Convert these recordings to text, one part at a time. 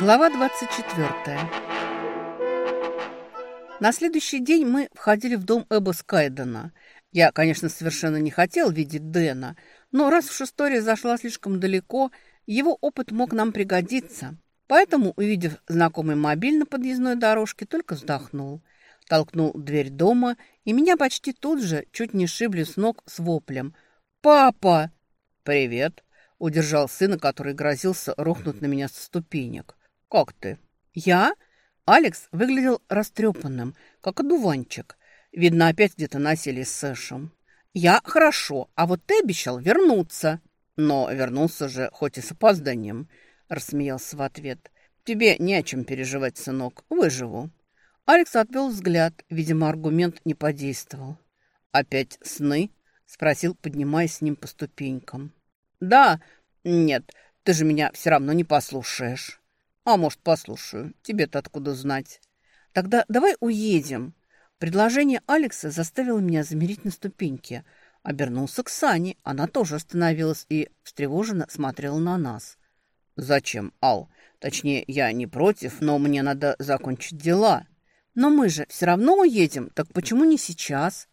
Глава 24. На следующий день мы входили в дом Эба Скайдена. Я, конечно, совершенно не хотел видеть Дэна, но раз уж история зашла слишком далеко, его опыт мог нам пригодиться. Поэтому, увидев знакомый мобиль на подъездной дорожке, только вздохнул. Толкнул дверь дома, и меня почти тут же чуть не шибли с ног с воплем. «Папа!» «Привет!» – удержал сына, который грозился рухнуть на меня со ступенек. «Как ты?» «Я?» Алекс выглядел растрепанным, как одуванчик. Видно, опять где-то носили с Сэшем. «Я хорошо, а вот ты обещал вернуться». «Но вернулся же, хоть и с опозданием», — рассмеялся в ответ. «Тебе не о чем переживать, сынок. Выживу». Алекс отвел взгляд. Видимо, аргумент не подействовал. «Опять сны?» — спросил, поднимаясь с ним по ступенькам. «Да, нет, ты же меня все равно не послушаешь». А может, послушаю. Тебе-то откуда знать? Тогда давай уедем. Предложение Алекса заставило меня замереть на ступеньке. Обернулся к Сане. Она тоже остановилась и встревоженно смотрела на нас. «Зачем, Ал? Точнее, я не против, но мне надо закончить дела». «Но мы же все равно уедем, так почему не сейчас?»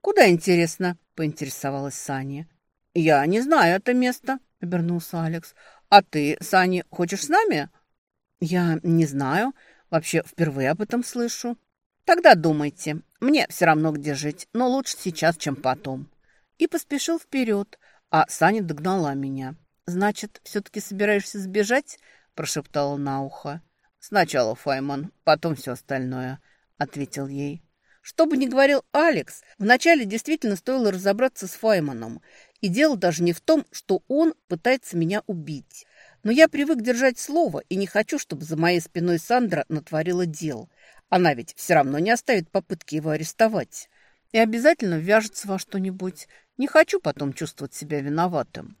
«Куда, интересно?» – поинтересовалась Саня. «Я не знаю это место», – обернулся Алекс. «А ты, Саня, хочешь с нами?» «Я не знаю. Вообще впервые об этом слышу». «Тогда думайте. Мне все равно, где жить, но лучше сейчас, чем потом». И поспешил вперед, а Саня догнала меня. «Значит, все-таки собираешься сбежать?» – прошептала на ухо. «Сначала Файман, потом все остальное», – ответил ей. Что бы ни говорил Алекс, вначале действительно стоило разобраться с Файманом. И дело даже не в том, что он пытается меня убить. Но я привык держать слово и не хочу, чтобы за моей спиной Сандра натворила дел. Она ведь все равно не оставит попытки его арестовать. И обязательно вяжется во что-нибудь. Не хочу потом чувствовать себя виноватым.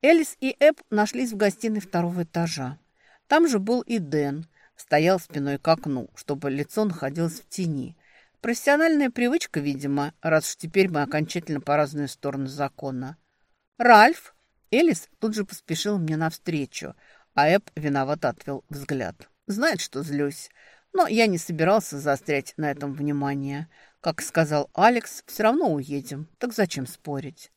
Элис и Эб нашлись в гостиной второго этажа. Там же был и Дэн. Стоял спиной к окну, чтобы лицо находилось в тени. Профессиональная привычка, видимо, раз уж теперь мы окончательно по разные стороны закона. «Ральф!» Элис тут же поспешил мне навстречу, а Эб виновато отвел взгляд. Знает, что злюсь. Но я не собирался заострять на этом внимание. Как сказал Алекс, все равно уедем. Так зачем спорить?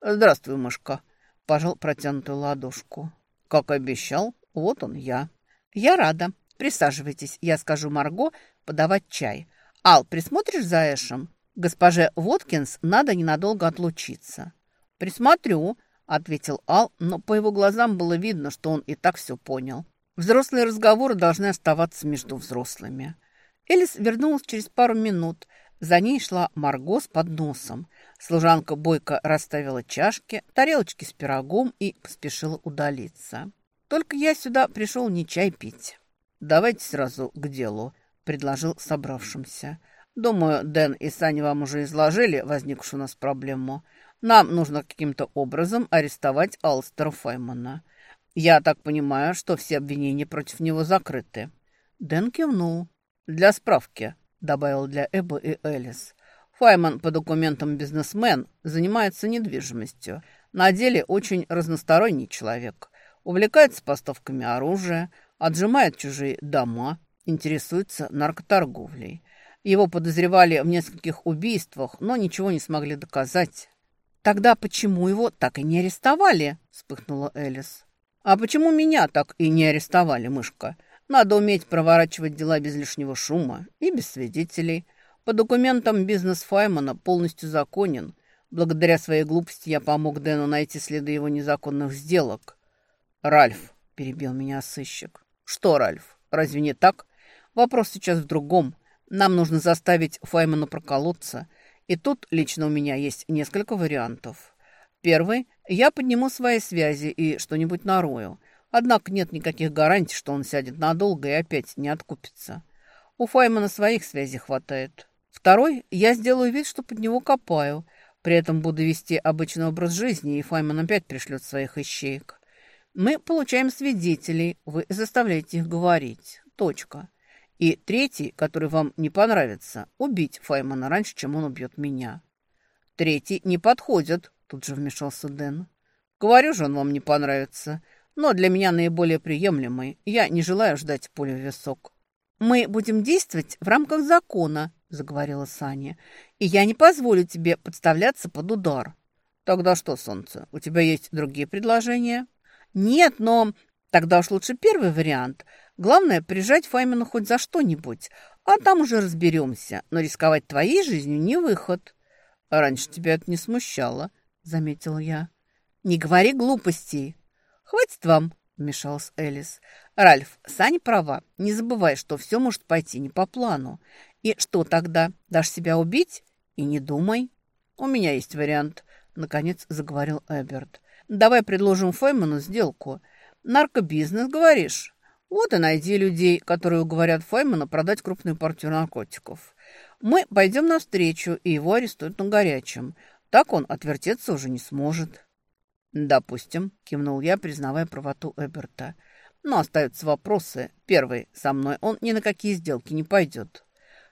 «Здравствуй, мышка», – пожал протянутую ладошку. «Как обещал, вот он я». «Я рада. Присаживайтесь, я скажу Марго подавать чай. Ал, присмотришь за Эшем? Госпоже Воткинс надо ненадолго отлучиться». «Присмотрю», – ответил Ал, но по его глазам было видно, что он и так все понял. Взрослые разговоры должны оставаться между взрослыми. Элис вернулась через пару минут. За ней шла Марго с подносом. Служанка бойко расставила чашки, тарелочки с пирогом и поспешила удалиться. Только я сюда пришел не чай пить. «Давайте сразу к делу», – предложил собравшимся. «Думаю, Дэн и Саня вам уже изложили возникшую у нас проблему». Нам нужно каким-то образом арестовать Алстера Файмана. Я так понимаю, что все обвинения против него закрыты». Дэн кивнул. «Для справки», — добавил для Эбба и Элис. «Файман по документам бизнесмен, занимается недвижимостью. На деле очень разносторонний человек. Увлекается поставками оружия, отжимает чужие дома, интересуется наркоторговлей. Его подозревали в нескольких убийствах, но ничего не смогли доказать. «Тогда почему его так и не арестовали?» – вспыхнула Элис. «А почему меня так и не арестовали, мышка? Надо уметь проворачивать дела без лишнего шума и без свидетелей. По документам бизнес Файмана полностью законен. Благодаря своей глупости я помог Дэну найти следы его незаконных сделок». «Ральф», – перебил меня сыщик. «Что, Ральф, разве не так? Вопрос сейчас в другом. Нам нужно заставить Файмана проколоться» И тут лично у меня есть несколько вариантов. Первый – я подниму свои связи и что-нибудь нарою. Однако нет никаких гарантий, что он сядет надолго и опять не откупится. У Файмана своих связей хватает. Второй – я сделаю вид, что под него копаю. При этом буду вести обычный образ жизни, и Файман опять пришлет своих ищеек. Мы получаем свидетелей, вы заставляете их говорить. Точка. И третий, который вам не понравится, убить Файмана раньше, чем он убьет меня. Третий не подходит, тут же вмешался Дэн. Говорю же, он вам не понравится. но для меня наиболее приемлемый. Я не желаю ждать в висок. «Мы будем действовать в рамках закона», – заговорила Саня. «И я не позволю тебе подставляться под удар». «Тогда что, солнце, у тебя есть другие предложения?» «Нет, но тогда уж лучше первый вариант. Главное, прижать Файмена хоть за что-нибудь, а там уже разберемся. Но рисковать твоей жизнью не выход». «Раньше тебя это не смущало», – заметила я. «Не говори глупостей». «Хватит вам», – вмешалась Элис. «Ральф, Саня права. Не забывай, что все может пойти не по плану. И что тогда? Дашь себя убить? И не думай». «У меня есть вариант», – наконец заговорил Эберт. «Давай предложим Фейману сделку. Наркобизнес, говоришь? Вот и найди людей, которые уговорят Феймана продать крупную партию наркотиков. Мы пойдем навстречу, и его арестуют на горячем. Так он отвертеться уже не сможет». «Допустим», – кивнул я, признавая правоту Эберта. «Но остаются вопросы. Первый, со мной он ни на какие сделки не пойдет.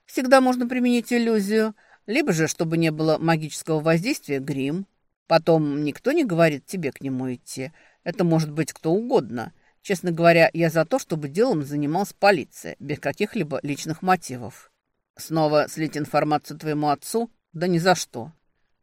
Всегда можно применить иллюзию, либо же, чтобы не было магического воздействия, грим. Потом никто не говорит тебе к нему идти. Это может быть кто угодно. Честно говоря, я за то, чтобы делом занималась полиция, без каких-либо личных мотивов. Снова слить информацию твоему отцу? Да ни за что».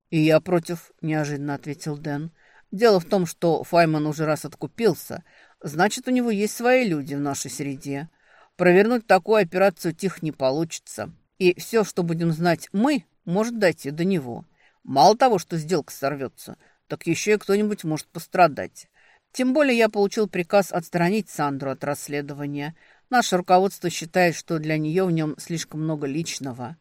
«И я против», – неожиданно ответил Дэн. Дело в том, что Файман уже раз откупился, значит, у него есть свои люди в нашей среде. Провернуть такую операцию тихо не получится. И все, что будем знать мы, может дойти до него. Мало того, что сделка сорвется, так еще и кто-нибудь может пострадать. Тем более я получил приказ отстранить Сандру от расследования. Наше руководство считает, что для нее в нем слишком много личного.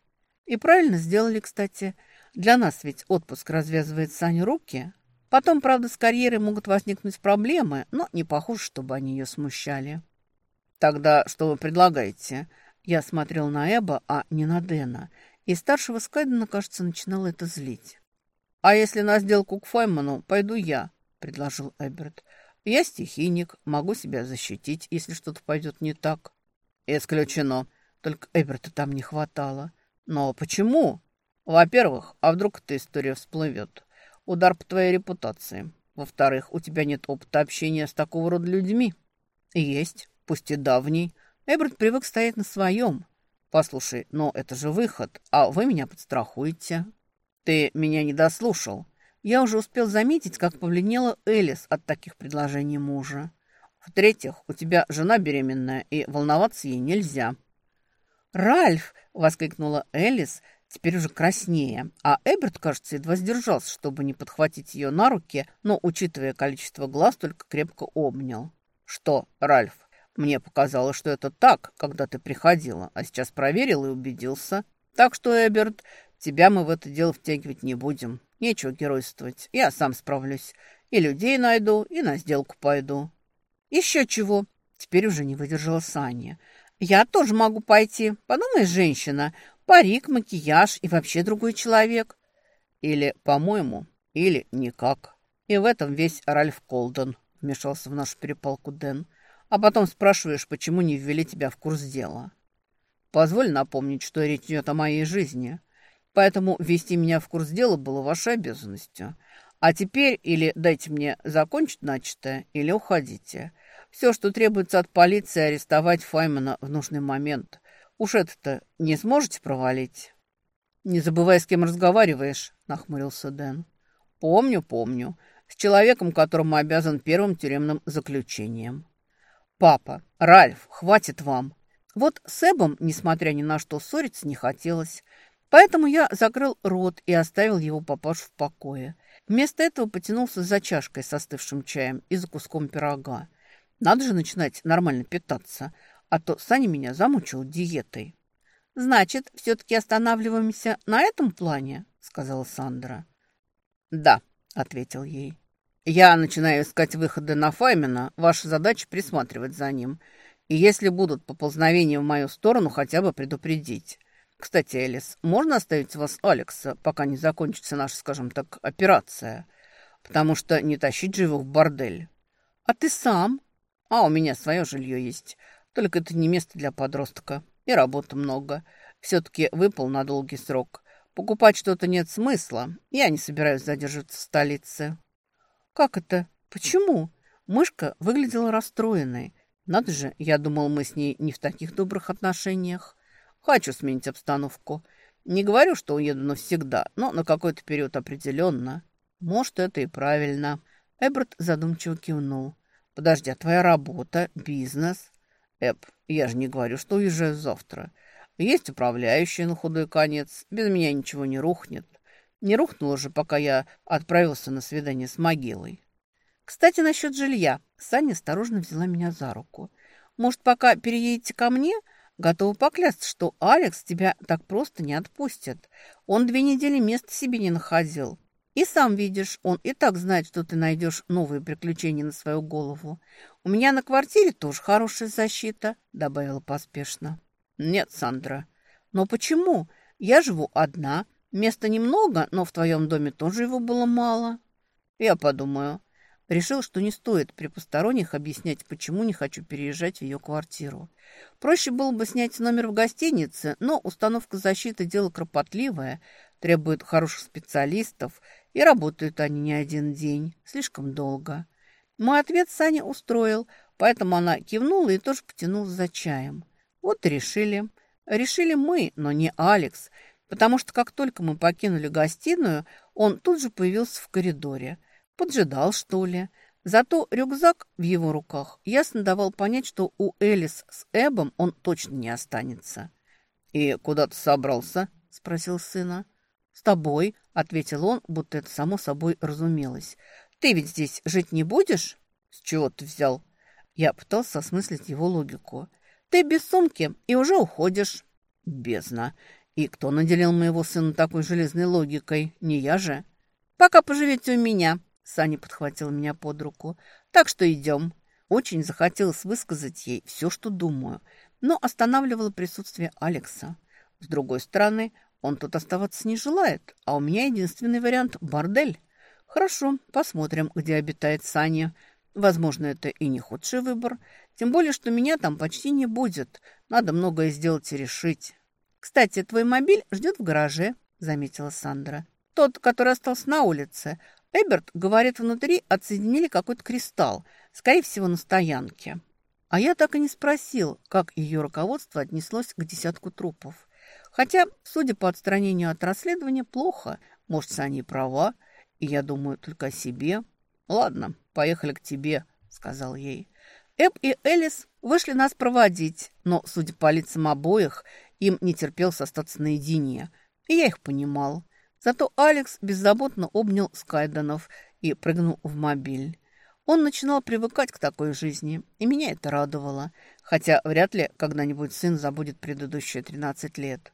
И правильно сделали, кстати. Для нас ведь отпуск развязывает Сане руки, Потом, правда, с карьерой могут возникнуть проблемы, но не похоже, чтобы они ее смущали. «Тогда что вы предлагаете?» Я смотрел на Эба, а не на Дэна, и старшего Скайдена, кажется, начинало это злить. «А если на сделку к Файману пойду я?» – предложил Эберт. «Я стихийник, могу себя защитить, если что-то пойдет не так». «Исключено. Только Эберта там не хватало». «Но почему?» «Во-первых, а вдруг эта история всплывет?» Удар по твоей репутации. Во-вторых, у тебя нет опыта общения с такого рода людьми. Есть, пусть и давний. Эберт привык стоять на своем. Послушай, но это же выход, а вы меня подстрахуете. Ты меня не дослушал. Я уже успел заметить, как повлинела Элис от таких предложений мужа. В-третьих, у тебя жена беременная, и волноваться ей нельзя. «Ральф!» — воскликнула Элис, теперь уже краснее, а Эберт, кажется, едва сдержался, чтобы не подхватить ее на руки, но, учитывая количество глаз, только крепко обнял. «Что, Ральф, мне показалось, что это так, когда ты приходила, а сейчас проверил и убедился. Так что, Эберт, тебя мы в это дело втягивать не будем. Нечего геройствовать, я сам справлюсь. И людей найду, и на сделку пойду». «Еще чего?» Теперь уже не выдержала Саня. «Я тоже могу пойти. Подумай, женщина, Парик, макияж и вообще другой человек. Или, по-моему, или никак. И в этом весь Ральф Колден, вмешался в нашу перепалку Дэн. А потом спрашиваешь, почему не ввели тебя в курс дела. Позволь напомнить, что речь идет о моей жизни. Поэтому ввести меня в курс дела было вашей обязанностью. А теперь или дайте мне закончить начатое, или уходите. Все, что требуется от полиции, арестовать Файмана в нужный момент. Уж это-то не сможете провалить?» «Не забывай, с кем разговариваешь», — нахмурился Дэн. «Помню, помню. С человеком, которому обязан первым тюремным заключением». «Папа, Ральф, хватит вам!» Вот с Эбом, несмотря ни на что, ссориться не хотелось. Поэтому я закрыл рот и оставил его папашу в покое. Вместо этого потянулся за чашкой с остывшим чаем и за куском пирога. Надо же начинать нормально питаться а то Саня меня замучил диетой. «Значит, все-таки останавливаемся на этом плане?» – сказала Сандра. «Да», – ответил ей. «Я начинаю искать выходы на Файмена. Ваша задача – присматривать за ним. И если будут поползновения в мою сторону, хотя бы предупредить. Кстати, Элис, можно оставить вас Алекса, пока не закончится наша, скажем так, операция? Потому что не тащить же его в бордель». «А ты сам?» «А у меня свое жилье есть. Только это не место для подростка. И работы много. Все-таки выпал на долгий срок. Покупать что-то нет смысла. Я не собираюсь задерживаться в столице. Как это? Почему? Мышка выглядела расстроенной. Надо же, я думал, мы с ней не в таких добрых отношениях. Хочу сменить обстановку. Не говорю, что уеду навсегда, но на какой-то период определенно. Может, это и правильно. Эберт задумчиво кивнул. Подожди, а твоя работа, бизнес? Эб, я же не говорю, что уезжаю завтра. Есть управляющий на худой конец. Без меня ничего не рухнет. Не рухнуло же, пока я отправился на свидание с могилой. Кстати, насчет жилья. Саня осторожно взяла меня за руку. Может, пока переедете ко мне? Готова поклясться, что Алекс тебя так просто не отпустит. Он две недели места себе не находил. И сам видишь, он и так знает, что ты найдешь новые приключения на свою голову. У меня на квартире тоже хорошая защита, добавила поспешно. Нет, Сандра. Но почему? Я живу одна. Места немного, но в твоем доме тоже его было мало. Я подумаю. Решил, что не стоит при посторонних объяснять, почему не хочу переезжать в ее квартиру. Проще было бы снять номер в гостинице, но установка защиты – дело кропотливое, требует хороших специалистов, и работают они не один день, слишком долго. Мой ответ Саня устроил, поэтому она кивнула и тоже потянулась за чаем. Вот и решили. Решили мы, но не Алекс, потому что как только мы покинули гостиную, он тут же появился в коридоре. Поджидал, что ли. Зато рюкзак в его руках ясно давал понять, что у Элис с Эбом он точно не останется. «И куда ты собрался?» – спросил сына. «С тобой», – ответил он, будто это само собой разумелось. «Ты ведь здесь жить не будешь?» «С чего ты взял?» Я пытался осмыслить его логику. Ты без сумки и уже уходишь. Бездна. И кто наделил моего сына такой железной логикой? Не я же. Пока поживете у меня. Саня подхватил меня под руку. Так что идем. Очень захотелось высказать ей все, что думаю, но останавливало присутствие Алекса. С другой стороны, он тут оставаться не желает, а у меня единственный вариант – бордель. Хорошо, посмотрим, где обитает Саня. Возможно, это и не худший выбор. Тем более, что меня там почти не будет. Надо многое сделать и решить. «Кстати, твой мобиль ждет в гараже», — заметила Сандра. «Тот, который остался на улице. Эберт, говорит, внутри отсоединили какой-то кристалл. Скорее всего, на стоянке». А я так и не спросил, как ее руководство отнеслось к десятку трупов. Хотя, судя по отстранению от расследования, плохо. Может, они права, и я думаю только о себе. Ладно, поехали к тебе», — сказал ей. Эб и Элис вышли нас проводить, но, судя по лицам обоих, им не терпелось остаться наедине, и я их понимал. Зато Алекс беззаботно обнял Скайденов и прыгнул в мобиль. Он начинал привыкать к такой жизни, и меня это радовало, хотя вряд ли когда-нибудь сын забудет предыдущие 13 лет.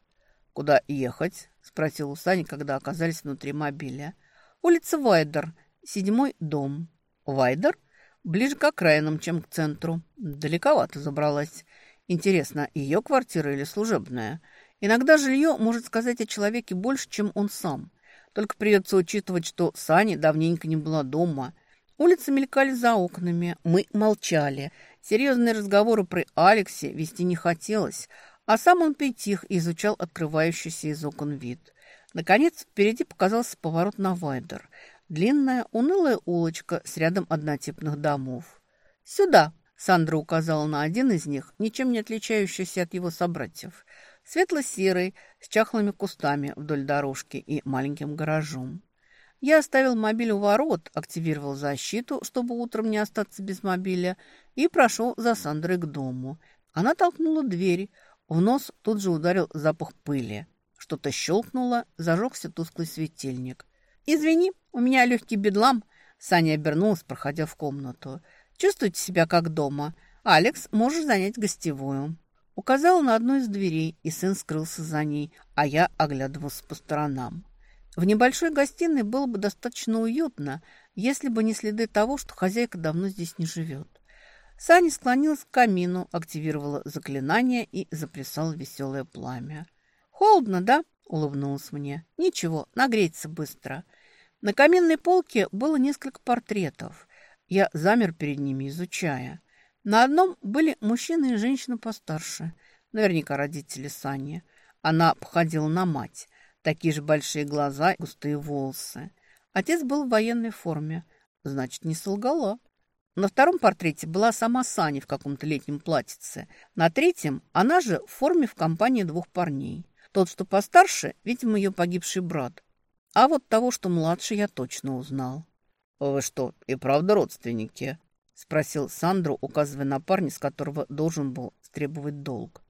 «Куда ехать?» – спросил у Сани, когда оказались внутри мобиля. «Улица Вайдер, седьмой дом». «Вайдер?» Ближе к окраинам, чем к центру. Далековато забралась. Интересно, ее квартира или служебная? Иногда жилье может сказать о человеке больше, чем он сам. Только придется учитывать, что Сани давненько не была дома. Улицы мелькали за окнами. Мы молчали. Серьезные разговоры про Алексе вести не хотелось, а сам он притих и изучал открывающийся из окон вид. Наконец, впереди показался поворот на Вайдер – Длинная, унылая улочка с рядом однотипных домов. «Сюда!» – Сандра указала на один из них, ничем не отличающийся от его собратьев. Светло-серый, с чахлыми кустами вдоль дорожки и маленьким гаражом. Я оставил мобиль у ворот, активировал защиту, чтобы утром не остаться без мобиля, и прошел за Сандрой к дому. Она толкнула дверь. В нос тут же ударил запах пыли. Что-то щелкнуло, зажегся тусклый светильник. «Извини, у меня легкий бедлам», — Саня обернулась, проходя в комнату. «Чувствуйте себя как дома. Алекс, можешь занять гостевую». Указала на одну из дверей, и сын скрылся за ней, а я оглядывался по сторонам. В небольшой гостиной было бы достаточно уютно, если бы не следы того, что хозяйка давно здесь не живет. Саня склонилась к камину, активировала заклинание и заплясала веселое пламя. «Холодно, да?» – улыбнулась мне. «Ничего, нагреется быстро». На каменной полке было несколько портретов. Я замер перед ними, изучая. На одном были мужчина и женщина постарше, наверняка родители Сани. Она походила на мать. Такие же большие глаза и густые волосы. Отец был в военной форме, значит, не солгала. На втором портрете была сама Саня в каком-то летнем платьице. На третьем она же в форме в компании двух парней. Тот, что постарше, видимо, ее погибший брат. А вот того, что младше, я точно узнал. «Вы что, и правда родственники?» – спросил Сандру, указывая на парня, с которого должен был требовать долг.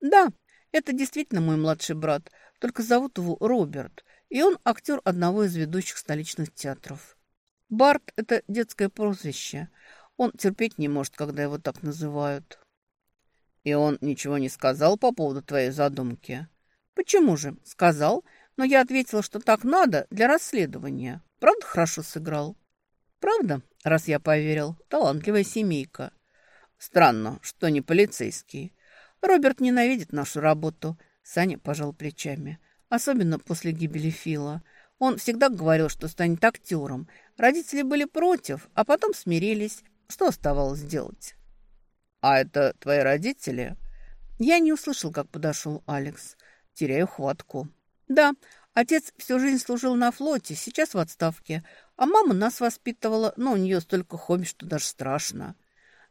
«Да, это действительно мой младший брат, только зовут его Роберт, и он актер одного из ведущих столичных театров. Барт – это детское прозвище. Он терпеть не может, когда его так называют». «И он ничего не сказал по поводу твоей задумки?» «Почему же? Сказал, но я ответила, что так надо для расследования. Правда, хорошо сыграл?» «Правда, раз я поверил, талантливая семейка». «Странно, что не полицейский. Роберт ненавидит нашу работу. Саня пожал плечами. Особенно после гибели Фила. Он всегда говорил, что станет актером. Родители были против, а потом смирились. Что оставалось делать? «А это твои родители?» Я не услышал, как подошел Алекс. Теряю хватку. «Да, отец всю жизнь служил на флоте, сейчас в отставке. А мама нас воспитывала, но у нее столько хобби, что даже страшно».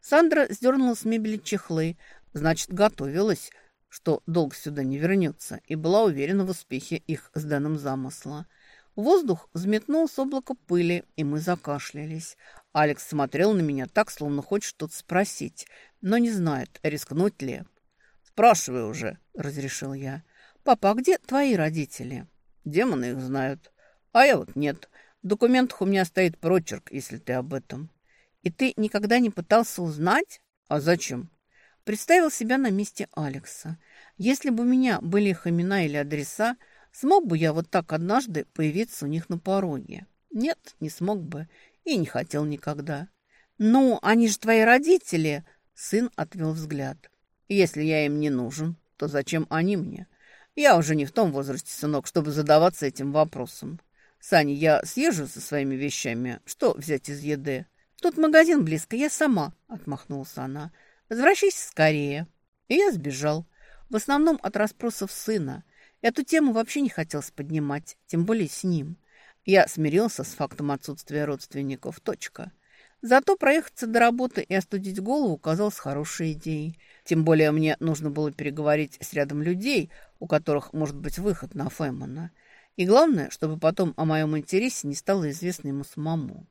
Сандра сдернула с мебели чехлы, значит, готовилась что долг сюда не вернется, и была уверена в успехе их с данным замысла. Воздух взметнул с облака пыли, и мы закашлялись. Алекс смотрел на меня так, словно хочет что-то спросить, но не знает, рискнуть ли. «Спрашивай уже», — разрешил я. «Папа, а где твои родители?» «Демоны их знают. А я вот нет. В документах у меня стоит прочерк, если ты об этом». «И ты никогда не пытался узнать?» «А зачем?» Представил себя на месте Алекса. Если бы у меня были их имена или адреса, смог бы я вот так однажды появиться у них на пороге? Нет, не смог бы и не хотел никогда. «Ну, они же твои родители!» Сын отвел взгляд. «Если я им не нужен, то зачем они мне? Я уже не в том возрасте, сынок, чтобы задаваться этим вопросом. Саня, я съезжу со своими вещами. Что взять из еды?» «Тут магазин близко, я сама», — отмахнулась она. Возвращайся скорее. И я сбежал. В основном от расспросов сына. Эту тему вообще не хотелось поднимать, тем более с ним. Я смирился с фактом отсутствия родственников. Точка. Зато проехаться до работы и остудить голову казалось хорошей идеей. Тем более мне нужно было переговорить с рядом людей, у которых может быть выход на Фэмона. И главное, чтобы потом о моем интересе не стало известно ему самому.